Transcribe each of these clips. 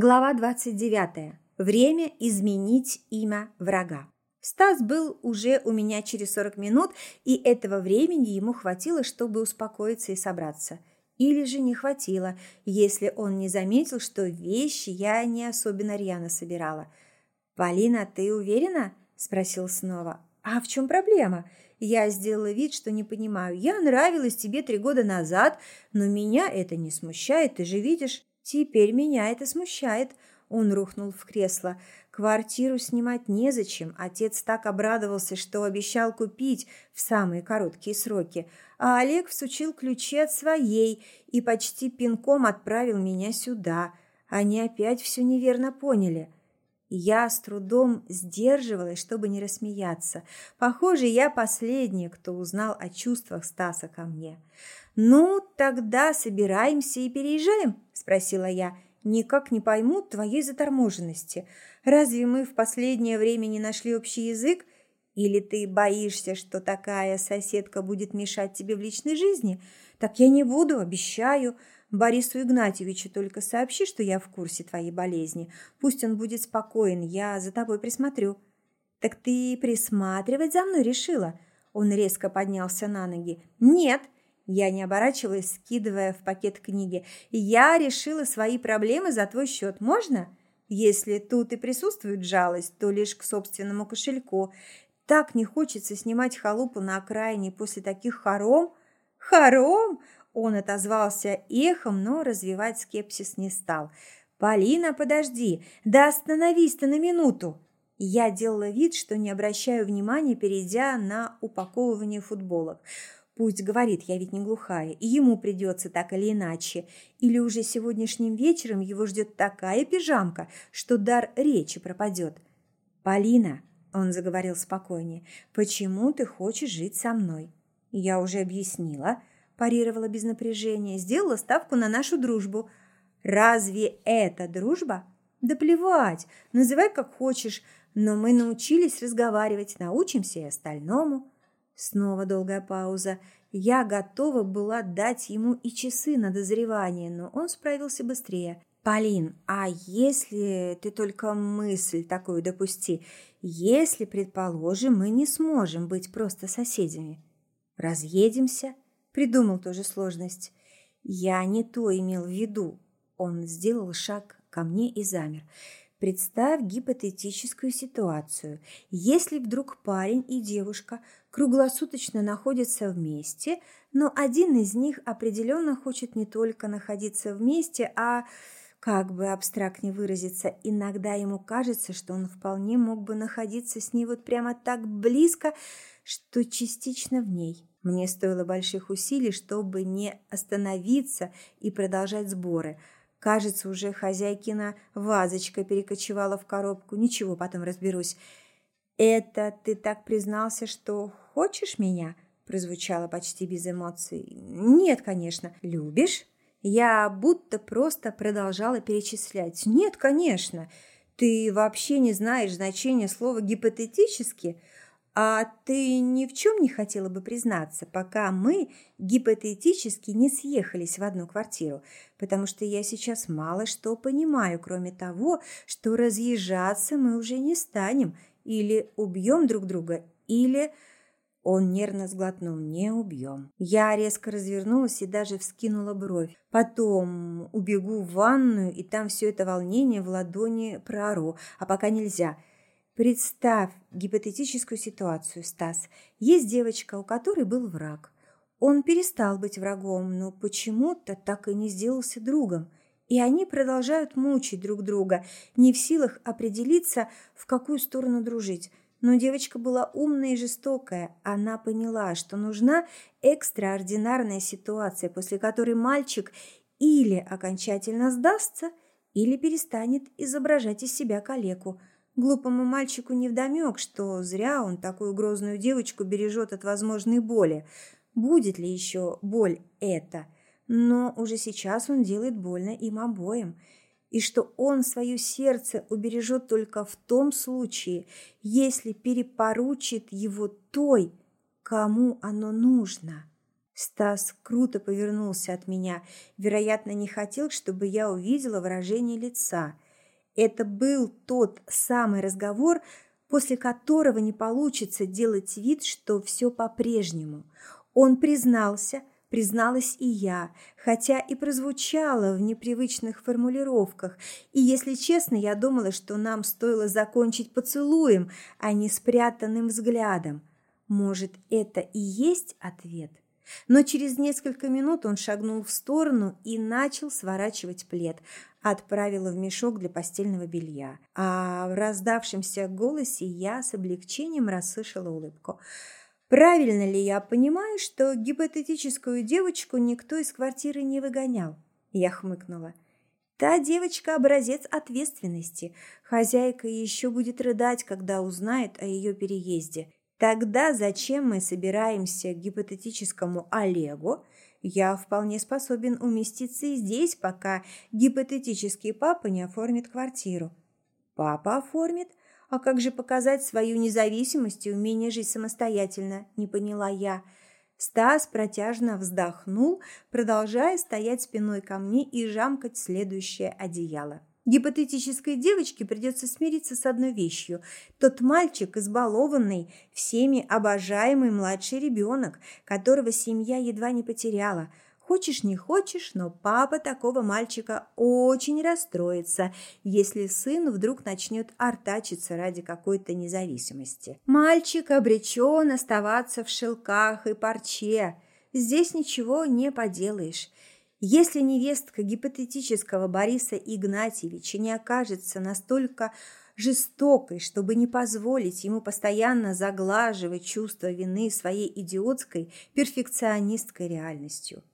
Глава 29. Время изменить имя врага. Стас был уже у меня через 40 минут, и этого времени ему хватило, чтобы успокоиться и собраться. Или же не хватило, если он не заметил, что вещи я не особенно рьяно собирала. «Полина, ты уверена?» – спросил снова. «А в чем проблема?» Я сделала вид, что не понимаю. «Я нравилась тебе три года назад, но меня это не смущает, ты же видишь». Теперь меня это смущает. Он рухнул в кресло. Квартиру снимать незачем. Отец так обрадовался, что обещал купить в самые короткие сроки. А Олег всучил ключи от своей и почти пинком отправил меня сюда. Они опять все неверно поняли. Я с трудом сдерживалась, чтобы не рассмеяться. Похоже, я последняя, кто узнал о чувствах Стаса ко мне. «Ну, тогда собираемся и переезжаем?» – спросила я. «Никак не пойму твоей заторможенности. Разве мы в последнее время не нашли общий язык? Или ты боишься, что такая соседка будет мешать тебе в личной жизни? Так я не буду, обещаю. Борису Игнатьевичу только сообщи, что я в курсе твоей болезни. Пусть он будет спокоен, я за тобой присмотрю». «Так ты присматривать за мной решила?» Он резко поднялся на ноги. «Нет!» Я не оборачивалась, скидывая в пакет книги. «Я решила свои проблемы за твой счет. Можно?» Если тут и присутствует жалость, то лишь к собственному кошельку. Так не хочется снимать халупу на окраине после таких хором. Хором? Он отозвался эхом, но развивать скепсис не стал. «Полина, подожди! Да остановись ты на минуту!» Я делала вид, что не обращаю внимания, перейдя на упаковывание футболок. Пусть говорит, я ведь не глухая, и ему придется так или иначе. Или уже сегодняшним вечером его ждет такая пижамка, что дар речи пропадет. «Полина», – он заговорил спокойнее, – «почему ты хочешь жить со мной?» «Я уже объяснила», – парировала без напряжения, – «сделала ставку на нашу дружбу». «Разве это дружба?» «Да плевать, называй как хочешь, но мы научились разговаривать, научимся и остальному». Снова долгая пауза. Я готова была дать ему и часы на дозревание, но он справился быстрее. «Полин, а если ты только мысль такую допусти, если, предположим, мы не сможем быть просто соседями? Разъедемся?» Придумал тоже сложность. «Я не то имел в виду». Он сделал шаг ко мне и замер. Представь гипотетическую ситуацию. Если вдруг парень и девушка круглосуточно находятся вместе, но один из них определенно хочет не только находиться вместе, а, как бы абстрактнее выразиться, иногда ему кажется, что он вполне мог бы находиться с ней вот прямо так близко, что частично в ней. Мне стоило больших усилий, чтобы не остановиться и продолжать сборы – Кажется, уже хозяйкина вазочка перекочевала в коробку. Ничего, потом разберусь. «Это ты так признался, что хочешь меня?» прозвучало почти без эмоций. «Нет, конечно. Любишь?» Я будто просто продолжала перечислять. «Нет, конечно. Ты вообще не знаешь значения слова «гипотетически»?» А ты ни в чем не хотела бы признаться, пока мы гипотетически не съехались в одну квартиру, потому что я сейчас мало что понимаю, кроме того, что разъезжаться мы уже не станем, или убьем друг друга, или... Он нервно сглотнул. «Не убьем». Я резко развернулась и даже вскинула бровь. Потом убегу в ванную, и там все это волнение в ладони проору. А пока нельзя. Представь гипотетическую ситуацию, Стас. Есть девочка, у которой был враг. Он перестал быть врагом, но почему-то так и не сделался другом. И они продолжают мучить друг друга, не в силах определиться, в какую сторону дружить. Но девочка была умная и жестокая. Она поняла, что нужна экстраординарная ситуация, после которой мальчик или окончательно сдастся, или перестанет изображать из себя калеку – Глупому мальчику невдомек, что зря он такую грозную девочку бережет от возможной боли. Будет ли еще боль это? Но уже сейчас он делает больно им обоим. И что он свое сердце убережет только в том случае, если перепоручит его той, кому оно нужно. Стас круто повернулся от меня, вероятно, не хотел, чтобы я увидела выражение лица – Это был тот самый разговор, после которого не получится делать вид, что все по-прежнему. Он признался, призналась и я, хотя и прозвучало в непривычных формулировках. И, если честно, я думала, что нам стоило закончить поцелуем, а не спрятанным взглядом. Может, это и есть ответ? Но через несколько минут он шагнул в сторону и начал сворачивать плед, отправила в мешок для постельного белья. А в раздавшемся голосе я с облегчением расслышала улыбку. Правильно ли я понимаю, что гипотетическую девочку никто из квартиры не выгонял? Я хмыкнула. Та девочка – образец ответственности. Хозяйка еще будет рыдать, когда узнает о ее переезде. Тогда зачем мы собираемся к гипотетическому Олегу, я вполне способен уместиться и здесь, пока гипотетический папа не оформит квартиру. Папа оформит? А как же показать свою независимость и умение жить самостоятельно? Не поняла я. Стас протяжно вздохнул, продолжая стоять спиной ко мне и жамкать следующее одеяло. Гипотетической девочке придется смириться с одной вещью. Тот мальчик, избалованный, всеми обожаемый младший ребенок, которого семья едва не потеряла. Хочешь, не хочешь, но папа такого мальчика очень расстроится, если сын вдруг начнет артачиться ради какой-то независимости. Мальчик обречен оставаться в шелках и парче. Здесь ничего не поделаешь. Если невестка гипотетического Бориса Игнатьевича не окажется настолько жестокой, чтобы не позволить ему постоянно заглаживать чувство вины своей идиотской перфекционистской реальностью.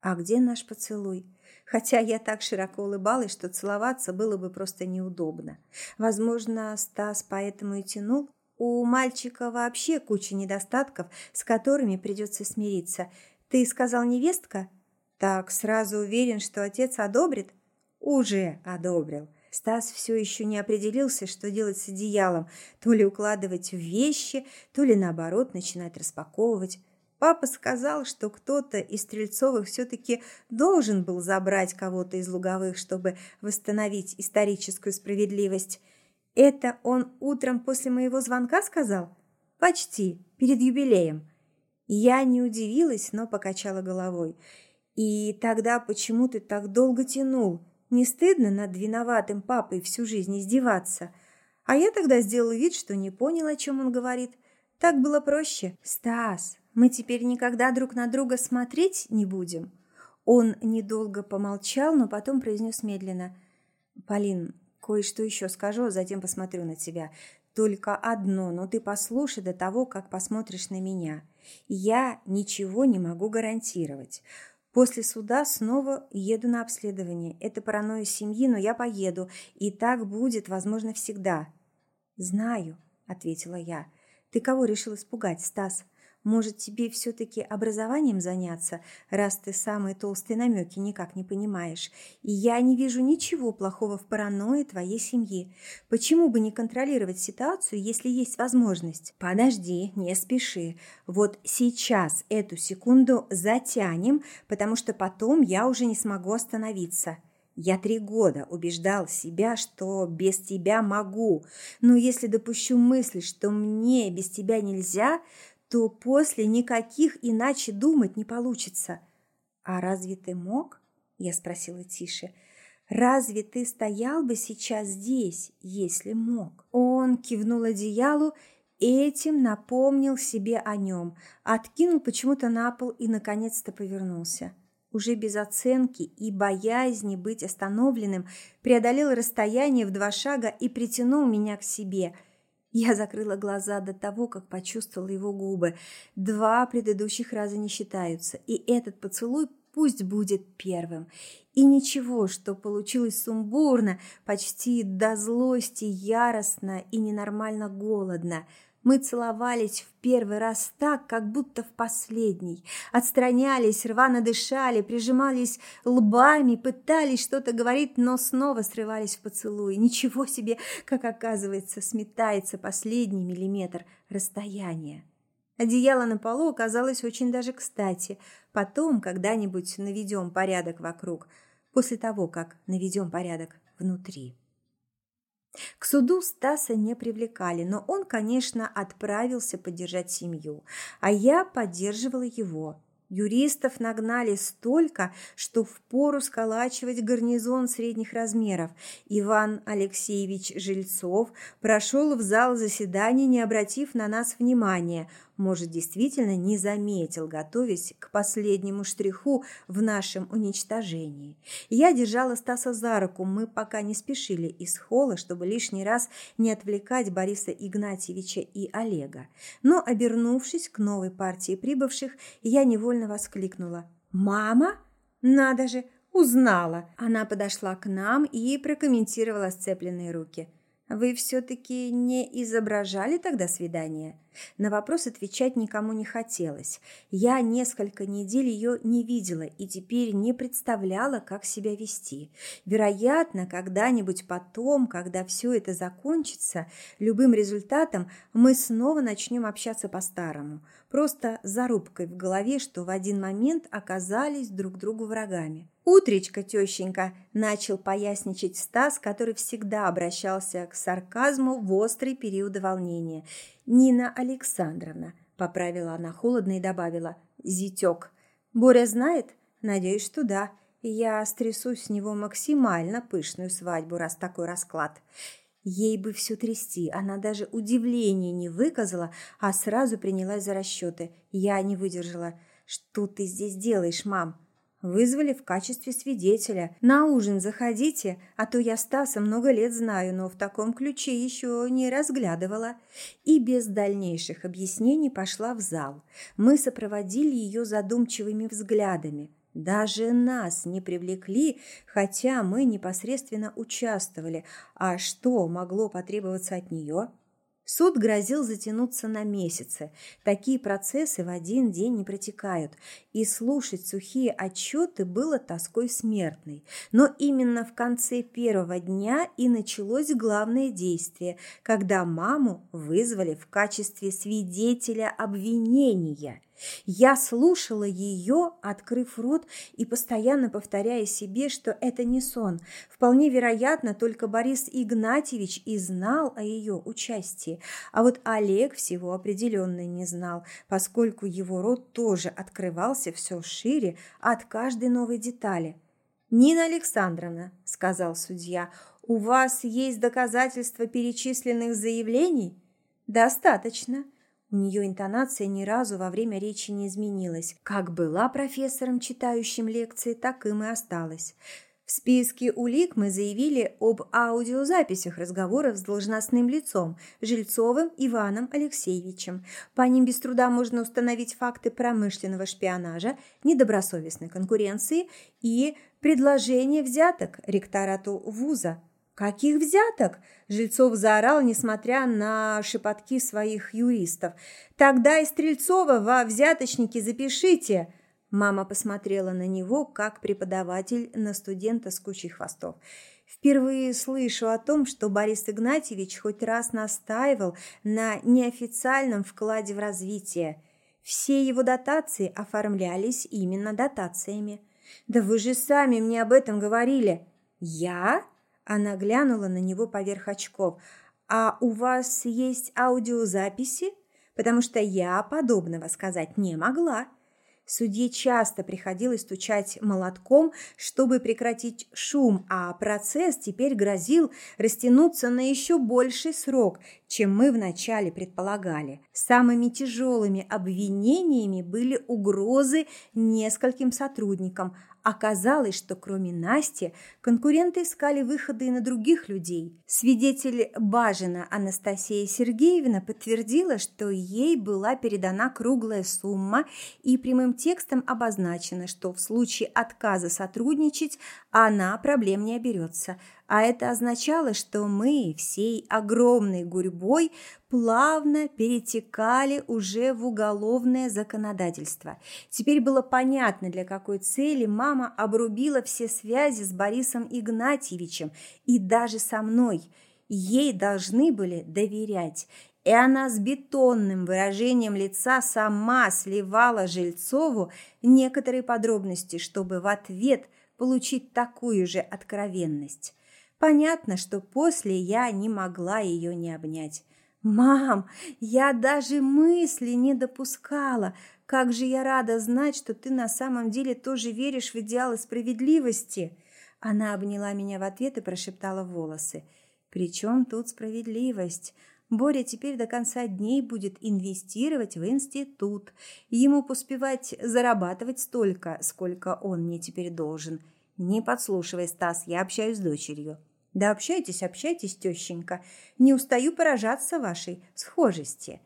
А где наш поцелуй? Хотя я так широко улыбалась, что целоваться было бы просто неудобно. Возможно, Стас поэтому и тянул. У мальчика вообще куча недостатков, с которыми придется смириться. Ты сказал невестка? Так сразу уверен, что отец одобрит? Уже одобрил. Стас все еще не определился, что делать с одеялом, то ли укладывать в вещи, то ли наоборот начинать распаковывать. Папа сказал, что кто-то из Стрельцовых все-таки должен был забрать кого-то из Луговых, чтобы восстановить историческую справедливость. Это он утром после моего звонка сказал? Почти, перед юбилеем. Я не удивилась, но покачала головой. И тогда почему ты так долго тянул? Не стыдно над виноватым папой всю жизнь издеваться? А я тогда сделал вид, что не понял, о чем он говорит. Так было проще. Стас, мы теперь никогда друг на друга смотреть не будем. Он недолго помолчал, но потом произнес медленно. Полин, кое-что еще скажу, а затем посмотрю на тебя. Только одно, но ты послушай до того, как посмотришь на меня. Я ничего не могу гарантировать. После суда снова еду на обследование. Это паранойя семьи, но я поеду, и так будет, возможно, всегда. Знаю, ответила я. Ты кого решил испугать, Стас? Может, тебе все-таки образованием заняться, раз ты самые толстые намеки никак не понимаешь? И я не вижу ничего плохого в паранойи твоей семьи. Почему бы не контролировать ситуацию, если есть возможность? Подожди, не спеши. Вот сейчас эту секунду затянем, потому что потом я уже не смогу остановиться. Я три года убеждал себя, что без тебя могу, но если допущу мысль, что мне без тебя нельзя, то после никаких иначе думать не получится. А разве ты мог? Я спросила тише. Разве ты стоял бы сейчас здесь, если мог? Он кивнул одеялу, этим напомнил себе о нем, откинул почему-то на пол и наконец-то повернулся. Уже без оценки и боязни быть остановленным преодолел расстояние в два шага и притянул меня к себе – я закрыла глаза до того, как почувствовала его губы. Два предыдущих раза не считаются, и этот поцелуй пусть будет первым. И ничего, что получилось сумбурно, почти до злости, яростно и ненормально голодно – мы целовались в первый раз так, как будто в последний. Отстранялись, рвано дышали, прижимались лбами, пытались что-то говорить, но снова срывались в поцелуи. Ничего себе, как оказывается, сметается последний миллиметр расстояния. Одеяло на полу оказалось очень даже кстати. Потом когда-нибудь наведем порядок вокруг, после того, как наведем порядок внутри. К суду Стаса не привлекали, но он, конечно, отправился поддержать семью, а я поддерживала его. Юристов нагнали столько, что впору сколачивать гарнизон средних размеров. Иван Алексеевич Жильцов прошел в зал заседаний, не обратив на нас внимания – может, действительно не заметил, готовясь к последнему штриху в нашем уничтожении. Я держала Стаса за руку, мы пока не спешили из холла, чтобы лишний раз не отвлекать Бориса Игнатьевича и Олега. Но, обернувшись к новой партии прибывших, я невольно воскликнула «Мама? Надо же!» Узнала. Она подошла к нам и прокомментировала сцепленные руки. «Вы все-таки не изображали тогда свидание?» На вопрос отвечать никому не хотелось. Я несколько недель ее не видела и теперь не представляла, как себя вести. Вероятно, когда-нибудь потом, когда все это закончится, любым результатом мы снова начнем общаться по-старому. Просто зарубкой в голове, что в один момент оказались друг другу врагами. «Утречка, тещенька!» – начал поясничать Стас, который всегда обращался к сарказму в острые периоды волнения – Нина Александровна, поправила она холодно и добавила. Зятек. Боря знает? Надеюсь, что да. Я стрясу с него максимально пышную свадьбу, раз такой расклад. Ей бы все трясти, она даже удивления не выказала, а сразу принялась за расчеты. Я не выдержала. «Что ты здесь делаешь, мам?» Вызвали в качестве свидетеля. На ужин заходите, а то я Стаса много лет знаю, но в таком ключе еще не разглядывала. И без дальнейших объяснений пошла в зал. Мы сопроводили ее задумчивыми взглядами. Даже нас не привлекли, хотя мы непосредственно участвовали. А что могло потребоваться от нее? Суд грозил затянуться на месяцы. Такие процессы в один день не протекают, и слушать сухие отчеты было тоской смертной. Но именно в конце первого дня и началось главное действие, когда маму вызвали в качестве свидетеля обвинения. Я слушала ее, открыв рот и постоянно повторяя себе, что это не сон. Вполне вероятно, только Борис Игнатьевич и знал о ее участии. А вот Олег всего определенно не знал, поскольку его рот тоже открывался все шире от каждой новой детали. «Нина Александровна», – сказал судья, – «у вас есть доказательства перечисленных заявлений?» «Достаточно». У нее интонация ни разу во время речи не изменилась. Как была профессором, читающим лекции, так им и осталась. В списке улик мы заявили об аудиозаписях разговоров с должностным лицом Жильцовым Иваном Алексеевичем. По ним без труда можно установить факты промышленного шпионажа, недобросовестной конкуренции и предложения взяток ректорату вуза. «Каких взяток?» – Жильцов заорал, несмотря на шепотки своих юристов. «Тогда и Стрельцова во взяточники запишите!» Мама посмотрела на него, как преподаватель на студента с кучей хвостов. Впервые слышу о том, что Борис Игнатьевич хоть раз настаивал на неофициальном вкладе в развитие. Все его дотации оформлялись именно дотациями. «Да вы же сами мне об этом говорили!» «Я?» Она глянула на него поверх очков. «А у вас есть аудиозаписи? Потому что я подобного сказать не могла». Судье часто приходилось стучать молотком, чтобы прекратить шум, а процесс теперь грозил растянуться на еще больший срок, чем мы вначале предполагали. Самыми тяжелыми обвинениями были угрозы нескольким сотрудникам, Оказалось, что кроме Насти конкуренты искали выходы и на других людей. Свидетель Бажина Анастасия Сергеевна подтвердила, что ей была передана круглая сумма и прямым текстом обозначено, что в случае отказа сотрудничать она проблем не оберется – а это означало, что мы всей огромной гурьбой плавно перетекали уже в уголовное законодательство. Теперь было понятно, для какой цели мама обрубила все связи с Борисом Игнатьевичем и даже со мной. Ей должны были доверять. И она с бетонным выражением лица сама сливала Жильцову некоторые подробности, чтобы в ответ получить такую же откровенность. Понятно, что после я не могла ее не обнять. «Мам, я даже мысли не допускала. Как же я рада знать, что ты на самом деле тоже веришь в идеалы справедливости!» Она обняла меня в ответ и прошептала волосы. «При чем тут справедливость? Боря теперь до конца дней будет инвестировать в институт. Ему поспевать зарабатывать столько, сколько он мне теперь должен. Не подслушивай, Стас, я общаюсь с дочерью». «Да общайтесь, общайтесь, тещенька. Не устаю поражаться вашей схожести».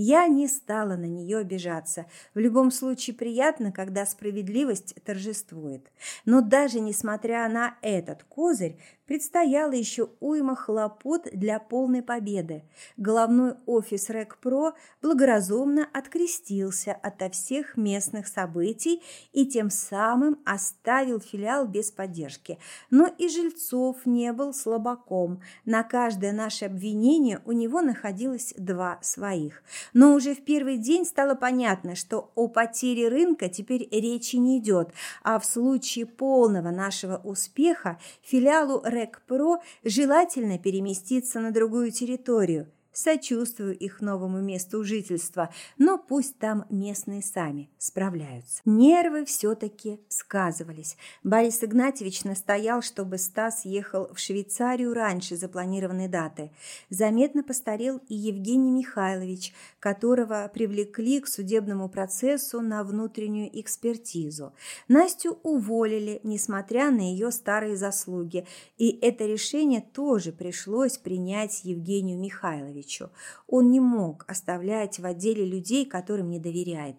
Я не стала на нее обижаться. В любом случае приятно, когда справедливость торжествует. Но даже несмотря на этот козырь, предстояло еще уйма хлопот для полной победы. Головной офис РЭК-ПРО благоразумно открестился ото всех местных событий и тем самым оставил филиал без поддержки. Но и Жильцов не был слабаком. На каждое наше обвинение у него находилось два своих. Но уже в первый день стало понятно, что о потере рынка теперь речи не идет, а в случае полного нашего успеха филиалу РЭК РЭК-ПРО желательно переместиться на другую территорию – Сочувствую их новому месту жительства, но пусть там местные сами справляются. Нервы все-таки сказывались. Борис Игнатьевич настоял, чтобы Стас ехал в Швейцарию раньше запланированной даты. Заметно постарел и Евгений Михайлович, которого привлекли к судебному процессу на внутреннюю экспертизу. Настю уволили, несмотря на ее старые заслуги, и это решение тоже пришлось принять Евгению Михайловичу. Ивановичу. Он не мог оставлять в отделе людей, которым не доверяет.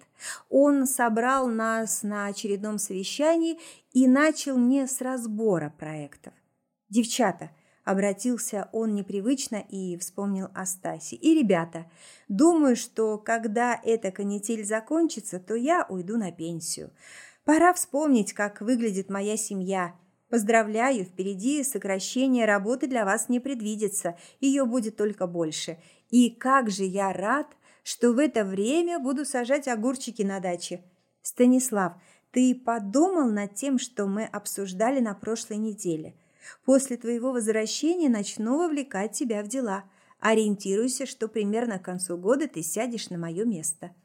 Он собрал нас на очередном совещании и начал не с разбора проектов. «Девчата», – обратился он непривычно и вспомнил о Стасе. «И, ребята, думаю, что когда эта канитель закончится, то я уйду на пенсию. Пора вспомнить, как выглядит моя семья». Поздравляю, впереди сокращение работы для вас не предвидится, ее будет только больше. И как же я рад, что в это время буду сажать огурчики на даче. Станислав, ты подумал над тем, что мы обсуждали на прошлой неделе? После твоего возвращения начну вовлекать тебя в дела. Ориентируйся, что примерно к концу года ты сядешь на мое место.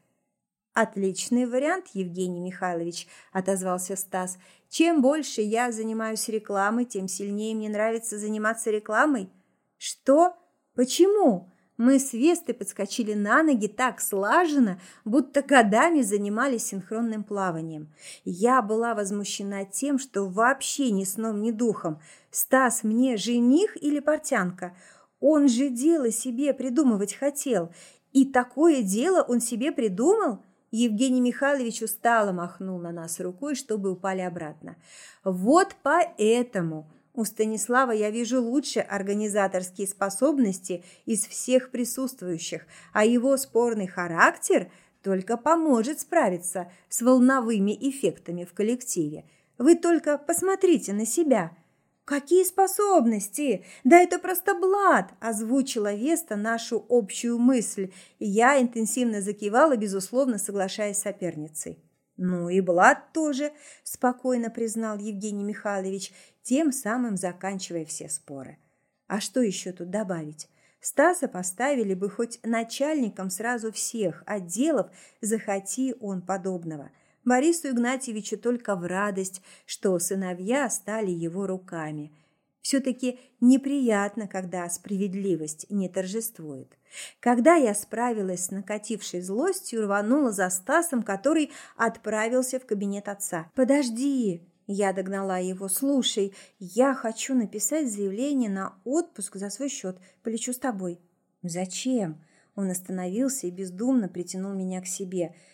Отличный вариант, Евгений Михайлович, отозвался Стас. Чем больше я занимаюсь рекламой, тем сильнее мне нравится заниматься рекламой. Что? Почему? Мы с Вестой подскочили на ноги так слаженно, будто годами занимались синхронным плаванием. Я была возмущена тем, что вообще ни сном, ни духом. Стас мне жених или портянка? Он же дело себе придумывать хотел. И такое дело он себе придумал – Евгений Михайлович устало махнул на нас рукой, чтобы упали обратно. Вот поэтому у Станислава я вижу лучше организаторские способности из всех присутствующих, а его спорный характер только поможет справиться с волновыми эффектами в коллективе. Вы только посмотрите на себя – «Какие способности? Да это просто блат!» – озвучила Веста нашу общую мысль, и я интенсивно закивала, безусловно соглашаясь с соперницей. «Ну и блат тоже», – спокойно признал Евгений Михайлович, тем самым заканчивая все споры. «А что еще тут добавить?» Стаса поставили бы хоть начальником сразу всех отделов, захоти он подобного – Борису Игнатьевичу только в радость, что сыновья стали его руками. Все-таки неприятно, когда справедливость не торжествует. Когда я справилась с накатившей злостью, рванула за Стасом, который отправился в кабинет отца. «Подожди!» Я догнала его. «Слушай, я хочу написать заявление на отпуск за свой счет. Полечу с тобой». «Зачем?» Он остановился и бездумно притянул меня к себе –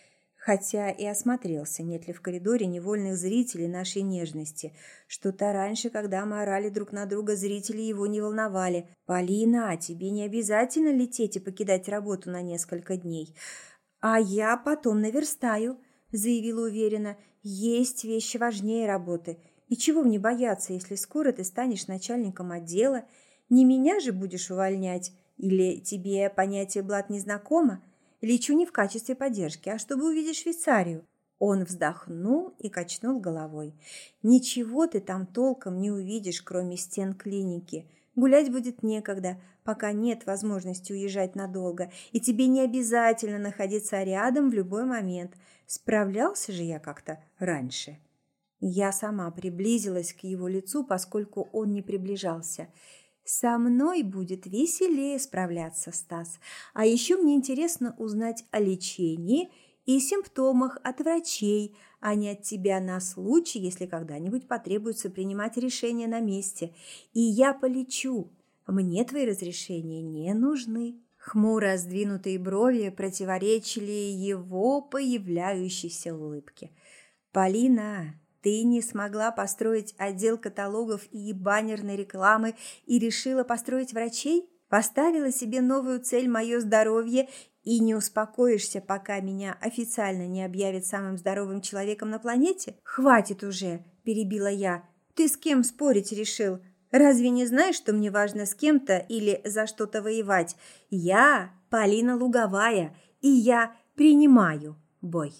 хотя и осмотрелся, нет ли в коридоре невольных зрителей нашей нежности. Что-то раньше, когда мы орали друг на друга, зрители его не волновали. «Полина, а тебе не обязательно лететь и покидать работу на несколько дней?» «А я потом наверстаю», – заявила уверенно. «Есть вещи важнее работы. И чего мне бояться, если скоро ты станешь начальником отдела? Не меня же будешь увольнять? Или тебе понятие блат незнакомо?» Лечу не в качестве поддержки, а чтобы увидеть Швейцарию. Он вздохнул и качнул головой. «Ничего ты там толком не увидишь, кроме стен клиники. Гулять будет некогда, пока нет возможности уезжать надолго, и тебе не обязательно находиться рядом в любой момент. Справлялся же я как-то раньше». Я сама приблизилась к его лицу, поскольку он не приближался. «Со мной будет веселее справляться, Стас. А еще мне интересно узнать о лечении – и симптомах от врачей, а не от тебя на случай, если когда-нибудь потребуется принимать решение на месте. И я полечу. Мне твои разрешения не нужны». Хмуро сдвинутые брови противоречили его появляющейся улыбке. «Полина, ты не смогла построить отдел каталогов и баннерной рекламы и решила построить врачей? Поставила себе новую цель «Мое здоровье» и не успокоишься, пока меня официально не объявят самым здоровым человеком на планете? Хватит уже, перебила я. Ты с кем спорить решил? Разве не знаешь, что мне важно с кем-то или за что-то воевать? Я Полина Луговая, и я принимаю бой.